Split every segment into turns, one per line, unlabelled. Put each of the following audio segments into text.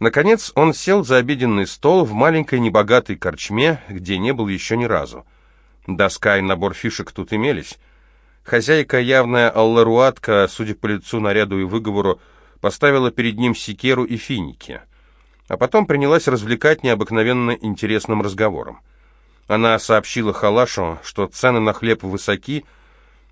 Наконец он сел за обеденный стол в маленькой небогатой корчме, где не был еще ни разу. Доска и набор фишек тут имелись. Хозяйка, явная алларуатка, судя по лицу, наряду и выговору, поставила перед ним секеру и финики. А потом принялась развлекать необыкновенно интересным разговором. Она сообщила Халашу, что цены на хлеб высоки,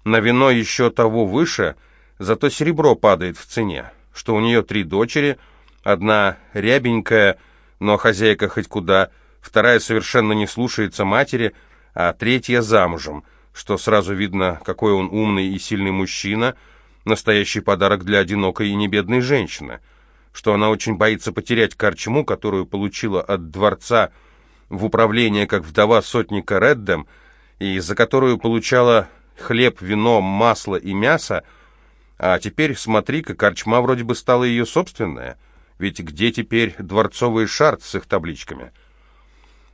на вино еще того выше, зато серебро падает в цене, что у нее три дочери, одна рябенькая, но хозяйка хоть куда, вторая совершенно не слушается матери, а третья замужем, что сразу видно, какой он умный и сильный мужчина, настоящий подарок для одинокой и небедной женщины, что она очень боится потерять корчму, которую получила от дворца в управление как вдова сотника Реддем, и за которую получала хлеб, вино, масло и мясо, а теперь, смотри-ка, корчма вроде бы стала ее собственная, ведь где теперь дворцовый шарт с их табличками?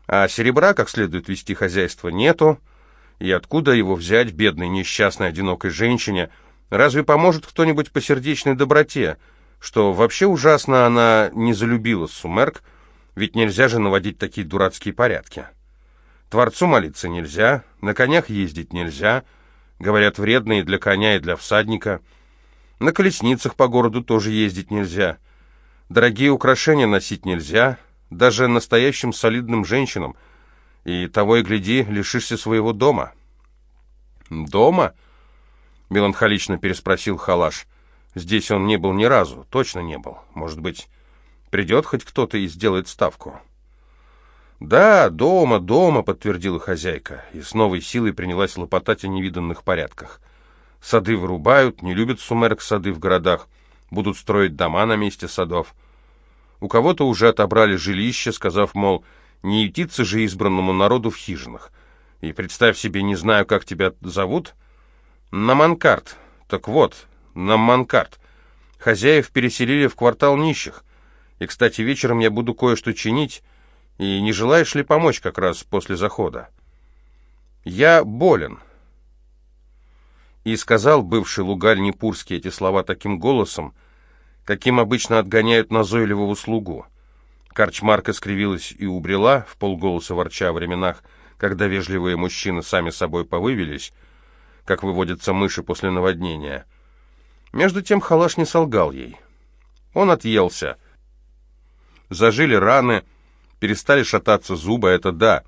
А серебра, как следует вести хозяйство, нету, и откуда его взять бедной, несчастной, одинокой женщине? Разве поможет кто-нибудь по сердечной доброте? Что вообще ужасно она не залюбила Сумерк, ведь нельзя же наводить такие дурацкие порядки. Творцу молиться нельзя, на конях ездить нельзя, говорят, вредно и для коня, и для всадника. На колесницах по городу тоже ездить нельзя. Дорогие украшения носить нельзя, даже настоящим солидным женщинам – и того и гляди, лишишься своего дома». «Дома?» — меланхолично переспросил Халаш. «Здесь он не был ни разу, точно не был. Может быть, придет хоть кто-то и сделает ставку?» «Да, дома, дома», — подтвердила хозяйка, и с новой силой принялась лопотать о невиданных порядках. «Сады вырубают, не любят сумерк сады в городах, будут строить дома на месте садов. У кого-то уже отобрали жилище, сказав, мол, — не ютиться же избранному народу в хижинах. И представь себе, не знаю, как тебя зовут. Наманкарт. Так вот, Наманкарт. Хозяев переселили в квартал нищих. И, кстати, вечером я буду кое-что чинить. И не желаешь ли помочь как раз после захода? Я болен. И сказал бывший лугаль Непурский эти слова таким голосом, каким обычно отгоняют назойливого слугу. Корчмарка скривилась и убрела, в полголоса ворча о временах, когда вежливые мужчины сами собой повывелись, как выводятся мыши после наводнения. Между тем Халаш не солгал ей. Он отъелся. Зажили раны, перестали шататься зубы, это да.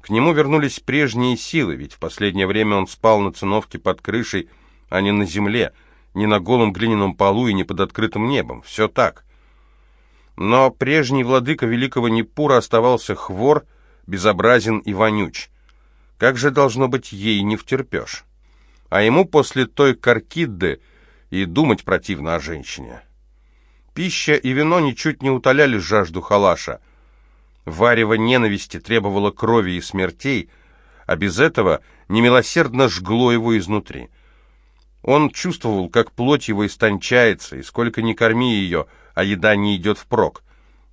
К нему вернулись прежние силы, ведь в последнее время он спал на циновке под крышей, а не на земле, не на голом глиняном полу и не под открытым небом. Все так. Но прежний владыка великого Непура оставался хвор, безобразен и вонюч. Как же, должно быть, ей не втерпешь? А ему после той каркидды и думать противно о женщине. Пища и вино ничуть не утоляли жажду халаша. Варево ненависти требовало крови и смертей, а без этого немилосердно жгло его изнутри. Он чувствовал, как плоть его истончается, и сколько ни корми ее — а еда не идет впрок.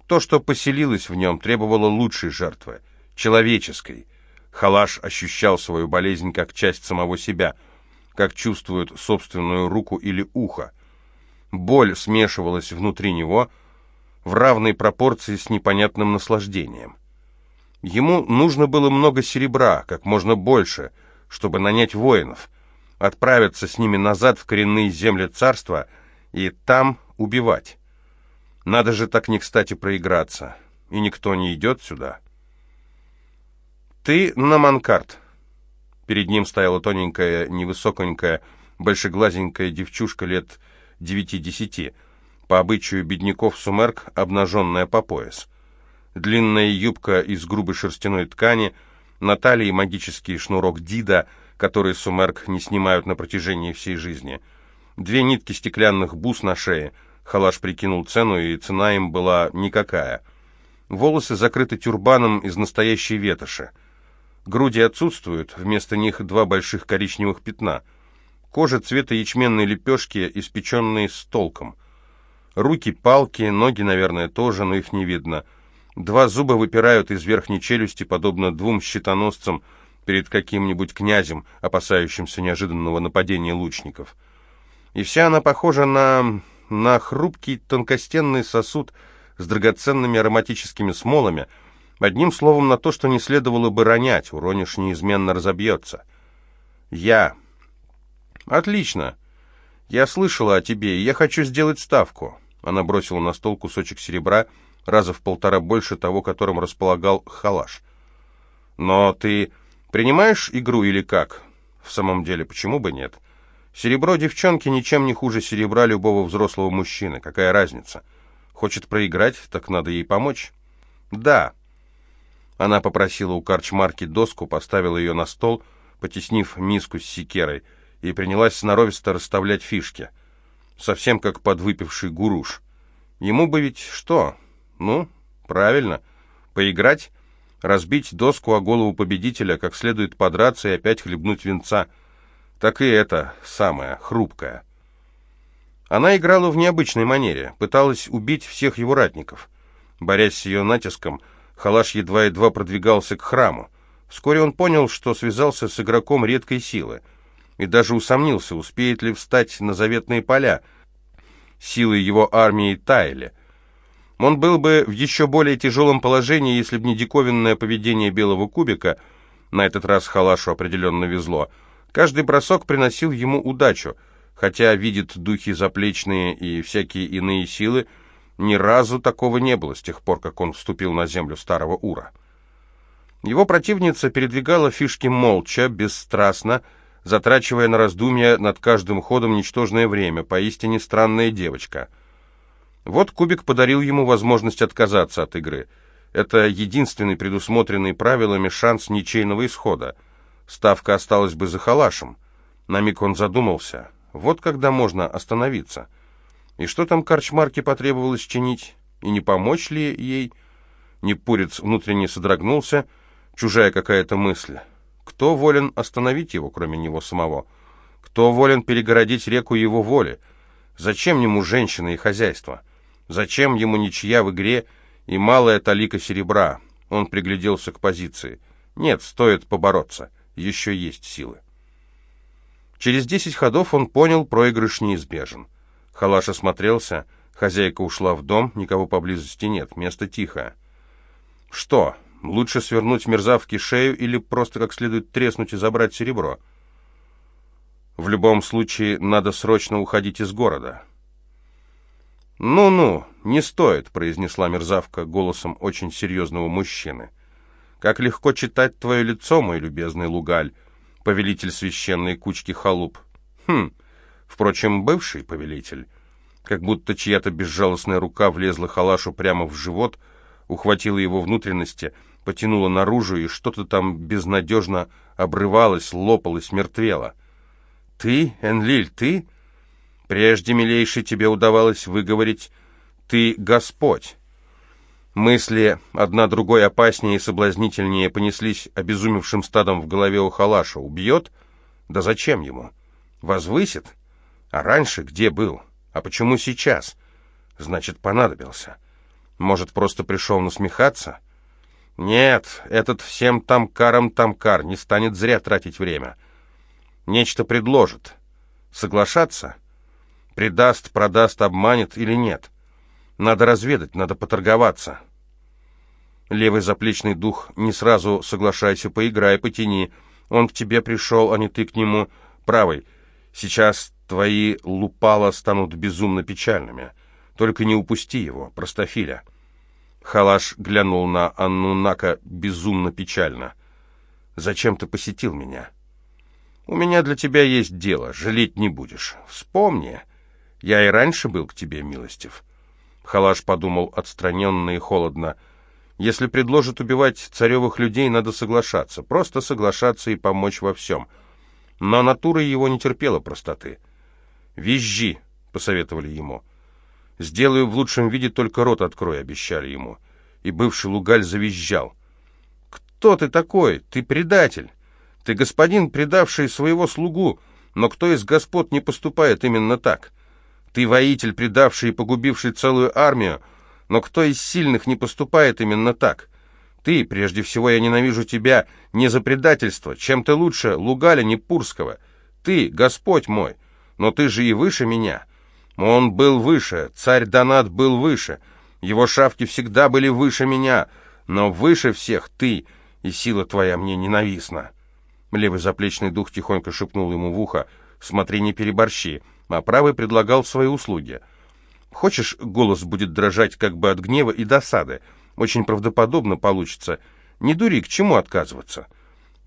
То, что поселилось в нем, требовало лучшей жертвы, человеческой. Халаш ощущал свою болезнь как часть самого себя, как чувствует собственную руку или ухо. Боль смешивалась внутри него в равной пропорции с непонятным наслаждением. Ему нужно было много серебра, как можно больше, чтобы нанять воинов, отправиться с ними назад в коренные земли царства и там убивать. Надо же так не кстати проиграться. И никто не идет сюда. Ты на Манкарт. Перед ним стояла тоненькая, невысоконькая, большеглазенькая девчушка лет девяти-десяти, по обычаю бедняков сумерк, обнаженная по пояс. Длинная юбка из грубой шерстяной ткани, на талии магический шнурок Дида, который сумерк не снимают на протяжении всей жизни. Две нитки стеклянных бус на шее — Халаш прикинул цену, и цена им была никакая. Волосы закрыты тюрбаном из настоящей ветоши. Груди отсутствуют, вместо них два больших коричневых пятна. Кожа цвета ячменной лепешки, испеченные с толком. Руки палки, ноги, наверное, тоже, но их не видно. Два зуба выпирают из верхней челюсти, подобно двум щитоносцам перед каким-нибудь князем, опасающимся неожиданного нападения лучников. И вся она похожа на на хрупкий тонкостенный сосуд с драгоценными ароматическими смолами, одним словом на то, что не следовало бы ронять, уронишь неизменно разобьется. Я. Отлично. Я слышала о тебе, и я хочу сделать ставку. Она бросила на стол кусочек серебра, раза в полтора больше того, которым располагал халаш. Но ты принимаешь игру или как? В самом деле, почему бы нет? Серебро девчонки ничем не хуже серебра любого взрослого мужчины. Какая разница? Хочет проиграть, так надо ей помочь. Да. Она попросила у корчмарки доску, поставила ее на стол, потеснив миску с секерой, и принялась сноровисто расставлять фишки. Совсем как подвыпивший гуруш. Ему бы ведь что? Ну, правильно, поиграть, разбить доску о голову победителя, как следует подраться и опять хлебнуть венца. Так и это самое, хрупкое. Она играла в необычной манере, пыталась убить всех его ратников. Борясь с ее натиском, Халаш едва-едва продвигался к храму. Вскоре он понял, что связался с игроком редкой силы, и даже усомнился, успеет ли встать на заветные поля. Силы его армии таяли. Он был бы в еще более тяжелом положении, если бы не диковинное поведение белого кубика. На этот раз Халашу определенно везло. Каждый бросок приносил ему удачу, хотя видит духи заплечные и всякие иные силы, ни разу такого не было с тех пор, как он вступил на землю старого Ура. Его противница передвигала фишки молча, бесстрастно, затрачивая на раздумья над каждым ходом ничтожное время, поистине странная девочка — вот Кубик подарил ему возможность отказаться от игры. Это единственный предусмотренный правилами шанс ничейного исхода. Ставка осталась бы за халашем. На миг он задумался. Вот когда можно остановиться. И что там корчмарке потребовалось чинить? И не помочь ли ей? Непурец внутренне содрогнулся. Чужая какая-то мысль. Кто волен остановить его, кроме него самого? Кто волен перегородить реку его воли? Зачем ему женщина и хозяйство? Зачем ему ничья в игре и малая талика серебра? Он пригляделся к позиции. Нет, стоит побороться. Еще есть силы. Через десять ходов он понял, проигрыш неизбежен. Халаш осмотрелся, хозяйка ушла в дом, никого поблизости нет, место тихое. Что, лучше свернуть мерзавке шею или просто как следует треснуть и забрать серебро? В любом случае, надо срочно уходить из города. «Ну-ну, не стоит», — произнесла мерзавка голосом очень серьезного мужчины. «Как легко читать твое лицо, мой любезный Лугаль, повелитель священной кучки халуп. Хм, впрочем, бывший повелитель». Как будто чья-то безжалостная рука влезла халашу прямо в живот, ухватила его внутренности, потянула наружу, и что-то там безнадежно обрывалось, лопалось, мертвело. «Ты, Энлиль, ты?» Прежде, милейший, тебе удавалось выговорить «ты Господь». Мысли, одна другой опаснее и соблазнительнее, понеслись обезумевшим стадом в голове у Халаша. Убьет? Да зачем ему? Возвысит? А раньше где был? А почему сейчас? Значит, понадобился. Может, просто пришел насмехаться? Нет, этот всем тамкаром тамкар не станет зря тратить время. Нечто предложит. Соглашаться — Предаст, продаст, обманет или нет. Надо разведать, надо поторговаться. Левый заплечный дух, не сразу соглашайся, поиграй, потяни. Он к тебе пришел, а не ты к нему. Правый, сейчас твои лупала станут безумно печальными. Только не упусти его, простофиля. Халаш глянул на Аннунака безумно печально. «Зачем ты посетил меня?» «У меня для тебя есть дело, жалеть не будешь. Вспомни, я и раньше был к тебе милостив. Халаш подумал отстраненно и холодно. Если предложат убивать царевых людей, надо соглашаться. Просто соглашаться и помочь во всем. Но натура его не терпела простоты. «Визжи», — посоветовали ему. «Сделаю в лучшем виде, только рот открой», — обещали ему. И бывший Лугаль завизжал. «Кто ты такой? Ты предатель. Ты господин, предавший своего слугу. Но кто из господ не поступает именно так? Ты воитель, предавший и погубивший целую армию, но кто из сильных не поступает именно так? Ты, прежде всего, я ненавижу тебя не за предательство, чем ты лучше Лугаля Непурского. Ты, Господь мой, но ты же и выше меня. Он был выше, царь Донат был выше. Его шавки всегда были выше меня, но выше всех ты, и сила твоя мне ненавистна». Левый заплечный дух тихонько шепнул ему в ухо, «Смотри, не переборщи», а правый предлагал свои услуги. «Хочешь, голос будет дрожать как бы от гнева и досады? Очень правдоподобно получится. Не дури, к чему отказываться?»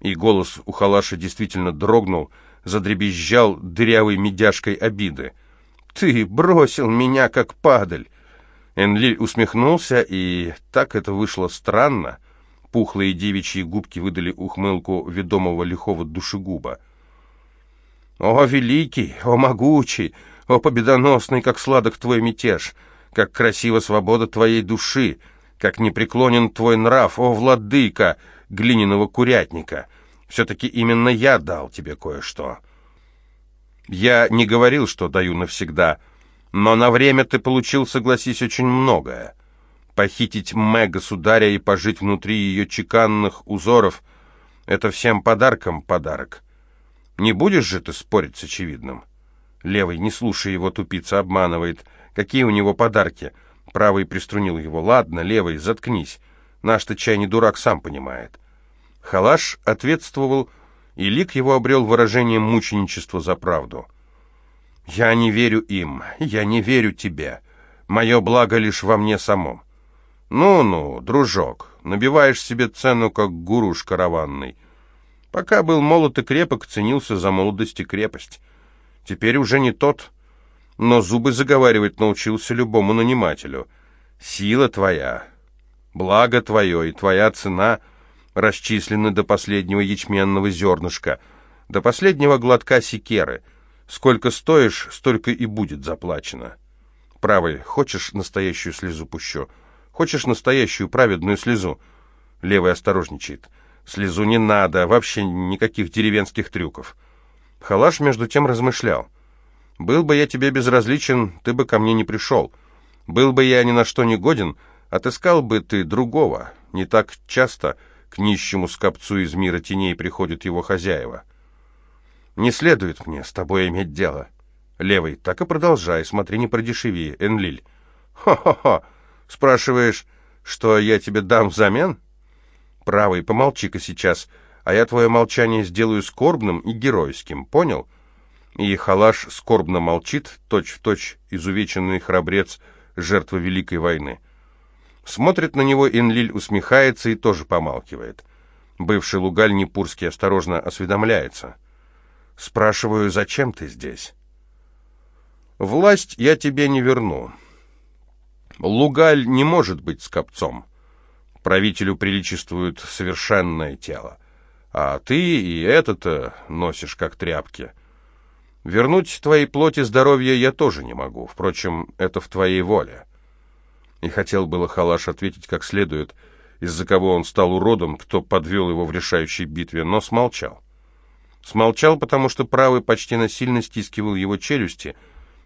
И голос у Халаша действительно дрогнул, задребезжал дырявой медяшкой обиды. «Ты бросил меня, как падаль!» Энлиль усмехнулся, и так это вышло странно. Пухлые девичьи губки выдали ухмылку ведомого лихого душегуба. «О, великий! О, могучий! О, победоносный, как сладок твой мятеж! Как красива свобода твоей души! Как непреклонен твой нрав! О, владыка глиняного курятника! Все-таки именно я дал тебе кое-что!» «Я не говорил, что даю навсегда», но на время ты получил, согласись, очень многое. Похитить Мэ, государя, и пожить внутри ее чеканных узоров — это всем подарком подарок. Не будешь же ты спорить с очевидным? Левый, не слушай его, тупица обманывает. Какие у него подарки? Правый приструнил его. Ладно, левый, заткнись. Наш-то чай не дурак, сам понимает. Халаш ответствовал, и лик его обрел выражение мученичества за правду — «Я не верю им, я не верю тебе. Мое благо лишь во мне самом». «Ну-ну, дружок, набиваешь себе цену, как гуруш караванный. Пока был молод и крепок, ценился за молодость и крепость. Теперь уже не тот, но зубы заговаривать научился любому нанимателю. Сила твоя, благо твое и твоя цена расчислены до последнего ячменного зернышка, до последнего глотка секеры — Сколько стоишь, столько и будет заплачено. Правый, хочешь настоящую слезу пущу? Хочешь настоящую праведную слезу? Левый осторожничает. Слезу не надо, вообще никаких деревенских трюков. Халаш между тем размышлял. «Был бы я тебе безразличен, ты бы ко мне не пришел. Был бы я ни на что не годен, отыскал бы ты другого. Не так часто к нищему скопцу из мира теней приходят его хозяева». Не следует мне с тобой иметь дело. Левый, так и продолжай, смотри, не продешеви, Энлиль. Хо-хо-хо, спрашиваешь, что я тебе дам взамен? Правый, помолчи-ка сейчас, а я твое молчание сделаю скорбным и геройским, понял? И Халаш скорбно молчит, точь-в-точь изувеченный храбрец, жертва Великой войны. Смотрит на него Энлиль, усмехается и тоже помалкивает. Бывший лугаль Непурский осторожно осведомляется — Спрашиваю, зачем ты здесь? Власть я тебе не верну. Лугаль не может быть скопцом. Правителю приличествует совершенное тело. А ты и это-то носишь как тряпки. Вернуть твоей плоти здоровье я тоже не могу. Впрочем, это в твоей воле. И хотел было Халаш ответить как следует, из-за кого он стал уродом, кто подвел его в решающей битве, но смолчал. Смолчал, потому что правый почти насильно стискивал его челюсти,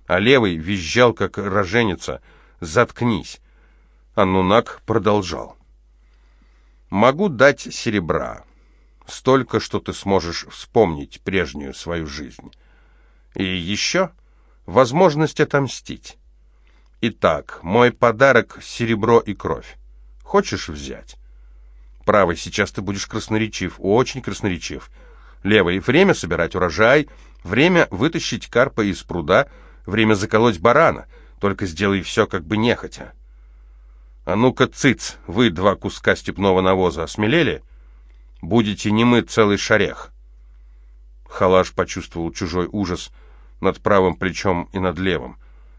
а левый визжал, как роженица. «Заткнись!» Анунак продолжал. «Могу дать серебра. Столько, что ты сможешь вспомнить прежнюю свою жизнь. И еще возможность отомстить. Итак, мой подарок — серебро и кровь. Хочешь взять?» «Правый, сейчас ты будешь красноречив, очень красноречив». Левый — время собирать урожай, время вытащить карпа из пруда, время заколоть барана. Только сделай все как бы нехотя. А ну-ка, цыц, вы два куска степного навоза осмелели? Будете не целый шарех. Халаш почувствовал чужой ужас над правым плечом и над левым.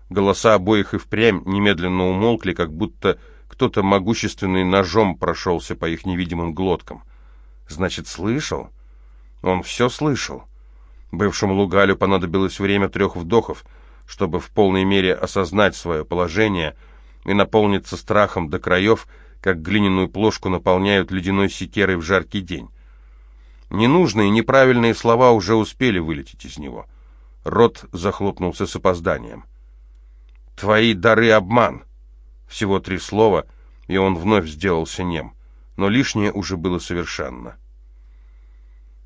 Голоса обоих и впрямь немедленно умолкли, как будто кто-то могущественный ножом прошелся по их невидимым глоткам. Значит, слышал? Он все слышал. Бывшему Лугалю понадобилось время трех вдохов, чтобы в полной мере осознать свое положение и наполниться страхом до краев, как глиняную плошку наполняют ледяной секерой в жаркий день. Ненужные, неправильные слова уже успели вылететь из него. Рот захлопнулся с опозданием. «Твои дары — обман!» Всего три слова, и он вновь сделался нем. Но лишнее уже было совершенно.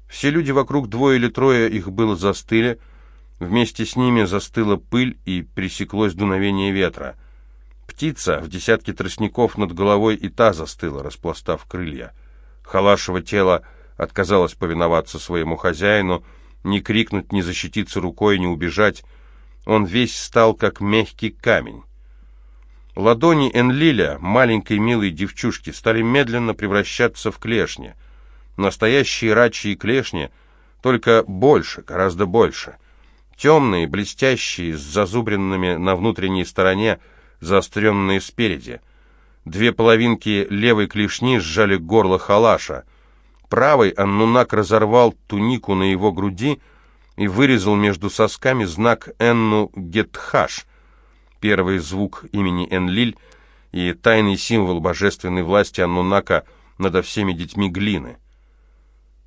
Все люди вокруг, двое или трое их было, застыли. Вместе с ними застыла пыль и пресеклось дуновение ветра. Птица в десятке тростников над головой и та застыла, распластав крылья. Халашево тело отказалось повиноваться своему хозяину, не крикнуть, не защититься рукой, не убежать. Он весь стал, как мягкий камень. Ладони Энлиля, маленькой милой девчушки, стали медленно превращаться в клешни. Настоящие рачьи клешни, только больше, гораздо больше. Темные, блестящие, с зазубренными на внутренней стороне, заостренные спереди. Две половинки левой клешни сжали горло халаша. Правый Аннунак разорвал тунику на его груди и вырезал между сосками знак Энну Гетхаш, первый звук имени Энлиль и тайный символ божественной власти Аннунака над всеми детьми глины.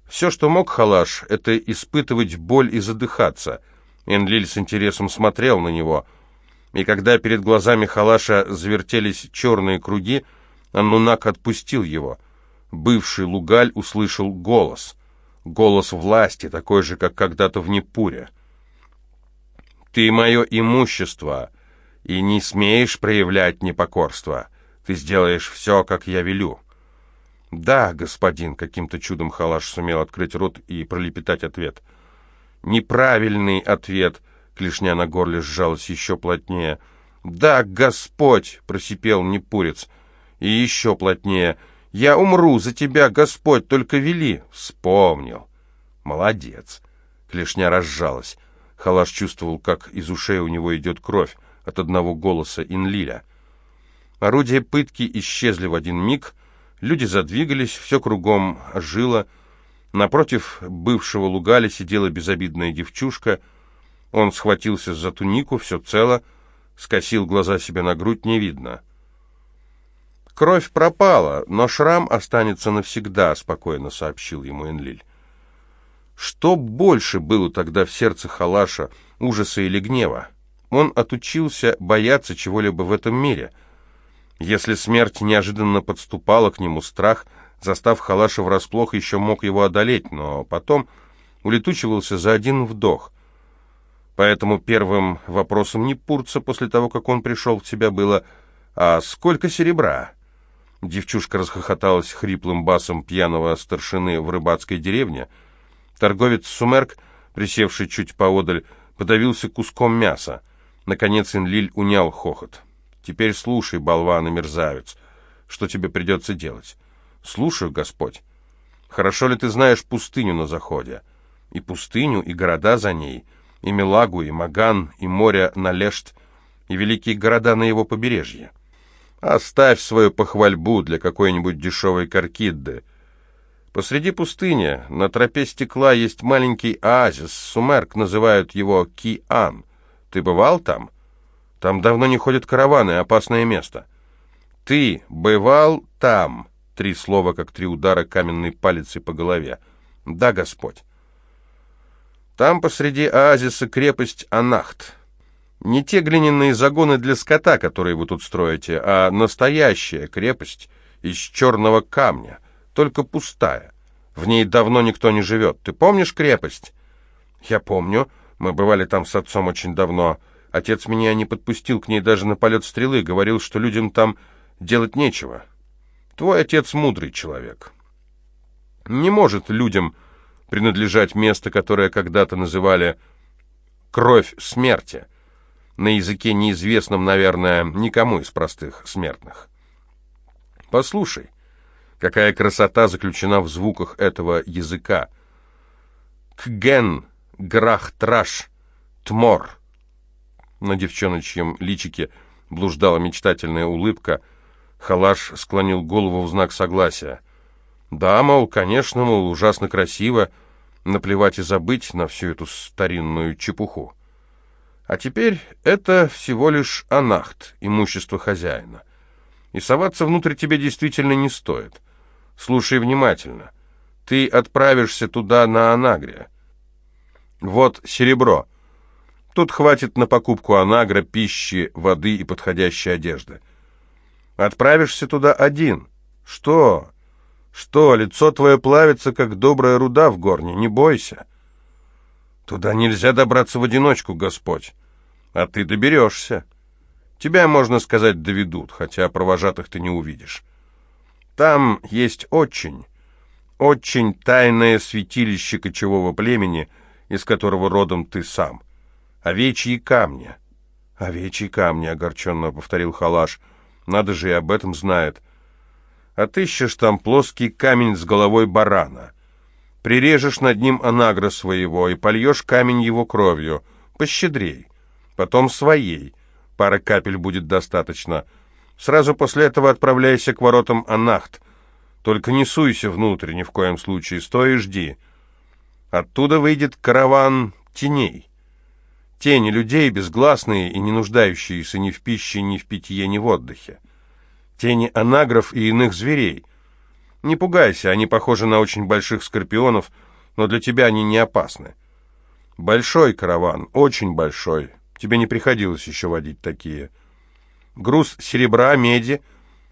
Все, что мог Халаш, это испытывать боль и задыхаться. Энлиль с интересом смотрел на него — и когда перед глазами Халаша завертелись черные круги, Аннунак отпустил его. Бывший Лугаль услышал голос. Голос власти, такой же, как когда-то в Непуре. «Ты мое имущество, и не смеешь проявлять непокорство. Ты сделаешь все, как я велю». «Да, господин», — каким-то чудом Халаш сумел открыть рот и пролепетать ответ. «Неправильный ответ», — Клешня на горле сжалась еще плотнее. «Да, Господь!» — просипел Непурец. «И еще плотнее. Я умру за тебя, Господь, только вели!» «Вспомнил!» «Молодец!» Клешня разжалась. Халаш чувствовал, как из ушей у него идет кровь от одного голоса Инлиля. Орудия пытки исчезли в один миг, люди задвигались, все кругом ожило. Напротив бывшего лугаля сидела безобидная девчушка — он схватился за тунику, все цело, скосил глаза себе на грудь, не видно. «Кровь пропала, но шрам останется навсегда», — спокойно сообщил ему Энлиль. Что больше было тогда в сердце Халаша, ужаса или гнева? Он отучился бояться чего-либо в этом мире. Если смерть неожиданно подступала к нему, страх, застав Халаша врасплох, еще мог его одолеть, но потом улетучивался за один вдох — Поэтому первым вопросом Непурца после того, как он пришел в себя, было «А сколько серебра?» Девчушка расхохоталась хриплым басом пьяного старшины в рыбацкой деревне. Торговец Сумерк, присевший чуть поодаль, подавился куском мяса. Наконец Инлиль унял хохот. «Теперь слушай, болван и мерзавец, что тебе придется делать?» «Слушаю, Господь. Хорошо ли ты знаешь пустыню на заходе? И пустыню, и города за ней?» и Мелагу, и Маган, и море Налешт, и великие города на его побережье. Оставь свою похвальбу для какой-нибудь дешевой каркидды. Посреди пустыни, на тропе стекла, есть маленький оазис, Сумерк называют его Ки-Ан. Ты бывал там? Там давно не ходят караваны, опасное место. Ты бывал там? Три слова, как три удара каменной палицей по голове. Да, Господь. Там посреди оазиса крепость Анахт. Не те глиняные загоны для скота, которые вы тут строите, а настоящая крепость из черного камня, только пустая. В ней давно никто не живет. Ты помнишь крепость? Я помню. Мы бывали там с отцом очень давно. Отец меня не подпустил к ней даже на полет стрелы, говорил, что людям там делать нечего. Твой отец мудрый человек. Не может людям принадлежать место, которое когда-то называли «кровь смерти», на языке неизвестном, наверное, никому из простых смертных. Послушай, какая красота заключена в звуках этого языка. Кген, грах, траш, тмор. На девчоночьем личике блуждала мечтательная улыбка. Халаш склонил голову в знак согласия. Да, мол, конечно, мол, ужасно красиво, наплевать и забыть на всю эту старинную чепуху. А теперь это всего лишь анахт, имущество хозяина. И соваться внутрь тебе действительно не стоит. Слушай внимательно. Ты отправишься туда на Анагре. Вот серебро. Тут хватит на покупку анагра, пищи, воды и подходящей одежды. Отправишься туда один. Что? Что, лицо твое плавится, как добрая руда в горне, не бойся. Туда нельзя добраться в одиночку, Господь. А ты доберешься. Тебя, можно сказать, доведут, хотя провожатых ты не увидишь. Там есть очень, очень тайное святилище кочевого племени, из которого родом ты сам. Овечьи камни. Овечьи камни, огорченно повторил Халаш. Надо же и об этом знает. Отыщешь там плоский камень с головой барана. Прирежешь над ним анагра своего и польешь камень его кровью. Пощедрей. Потом своей. Пара капель будет достаточно. Сразу после этого отправляйся к воротам Анахт. Только не суйся внутрь ни в коем случае, стой и жди. Оттуда выйдет караван теней. Тени людей, безгласные и не нуждающиеся ни в пище, ни в питье, ни в отдыхе. Тени анагров и иных зверей. Не пугайся, они похожи на очень больших скорпионов, но для тебя они не опасны. Большой караван, очень большой. Тебе не приходилось еще водить такие. Груз серебра, меди,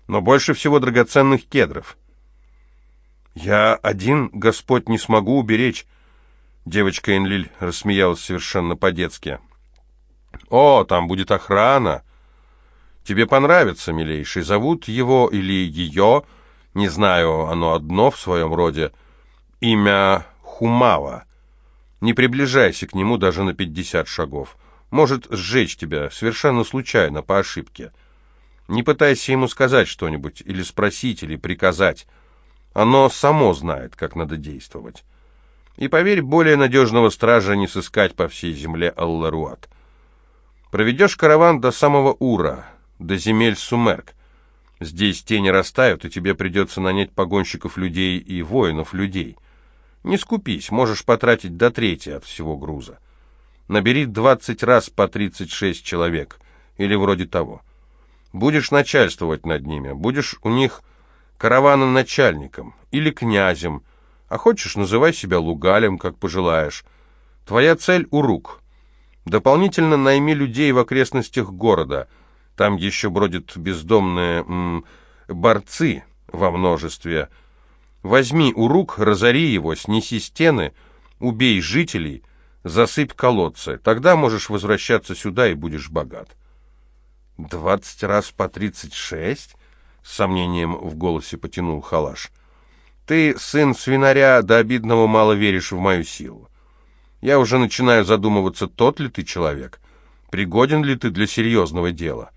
но больше всего драгоценных кедров. «Я один, Господь, не смогу уберечь», — девочка Энлиль рассмеялась совершенно по-детски. «О, там будет охрана. Тебе понравится, милейший. Зовут его или ее, не знаю, оно одно в своем роде, имя Хумава. Не приближайся к нему даже на пятьдесят шагов. Может сжечь тебя совершенно случайно, по ошибке. Не пытайся ему сказать что-нибудь, или спросить, или приказать». Оно само знает, как надо действовать. И поверь, более надежного стража не сыскать по всей земле Алларуат. Проведешь караван до самого Ура, до земель Сумерк. Здесь тени растают, и тебе придется нанять погонщиков людей и воинов людей. Не скупись, можешь потратить до трети от всего груза. Набери двадцать раз по тридцать шесть человек, или вроде того. Будешь начальствовать над ними, будешь у них караваноначальником или князем, а хочешь, называй себя лугалем, как пожелаешь. Твоя цель — Урук. Дополнительно найми людей в окрестностях города. Там еще бродят бездомные м, борцы во множестве. Возьми Урук, разори его, снеси стены, убей жителей, засыпь колодцы. Тогда можешь возвращаться сюда и будешь богат. Двадцать раз по тридцать шесть? — с сомнением в голосе потянул Халаш. «Ты, сын свинаря, до обидного мало веришь в мою силу. Я уже начинаю задумываться, тот ли ты человек, пригоден ли ты для серьезного дела.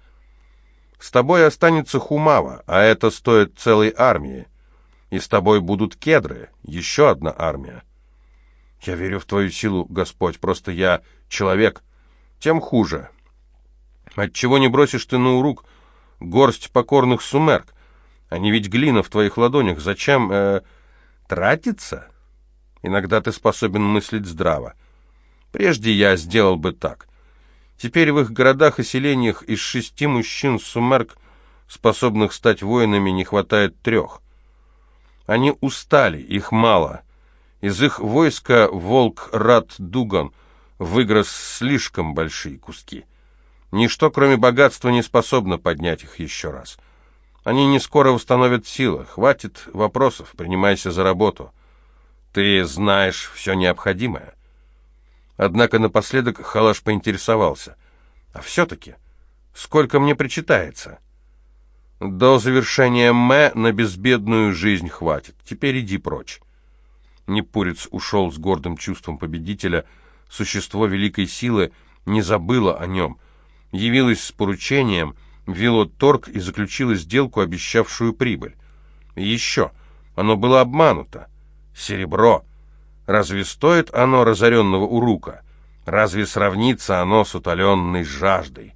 С тобой останется Хумава, а это стоит целой армии. И с тобой будут кедры, еще одна армия. Я верю в твою силу, Господь, просто я человек. Тем хуже. Отчего не бросишь ты на урук горсть покорных сумерк. Они ведь глина в твоих ладонях. Зачем э, тратиться? Иногда ты способен мыслить здраво. Прежде я сделал бы так. Теперь в их городах и селениях из шести мужчин сумерк, способных стать воинами, не хватает трех. Они устали, их мало. Из их войска волк Рад Дуган выгрыз слишком большие куски. Ничто, кроме богатства, не способно поднять их еще раз. Они не скоро восстановят силы. Хватит вопросов, принимайся за работу. Ты знаешь все необходимое. Однако напоследок Халаш поинтересовался. А все-таки, сколько мне причитается? До завершения Мэ на безбедную жизнь хватит. Теперь иди прочь. Непурец ушел с гордым чувством победителя. Существо великой силы не забыло о нем — явилась с поручением, вело торг и заключила сделку, обещавшую прибыль. И еще, оно было обмануто. Серебро. Разве стоит оно разоренного урука? Разве сравнится оно с утоленной жаждой?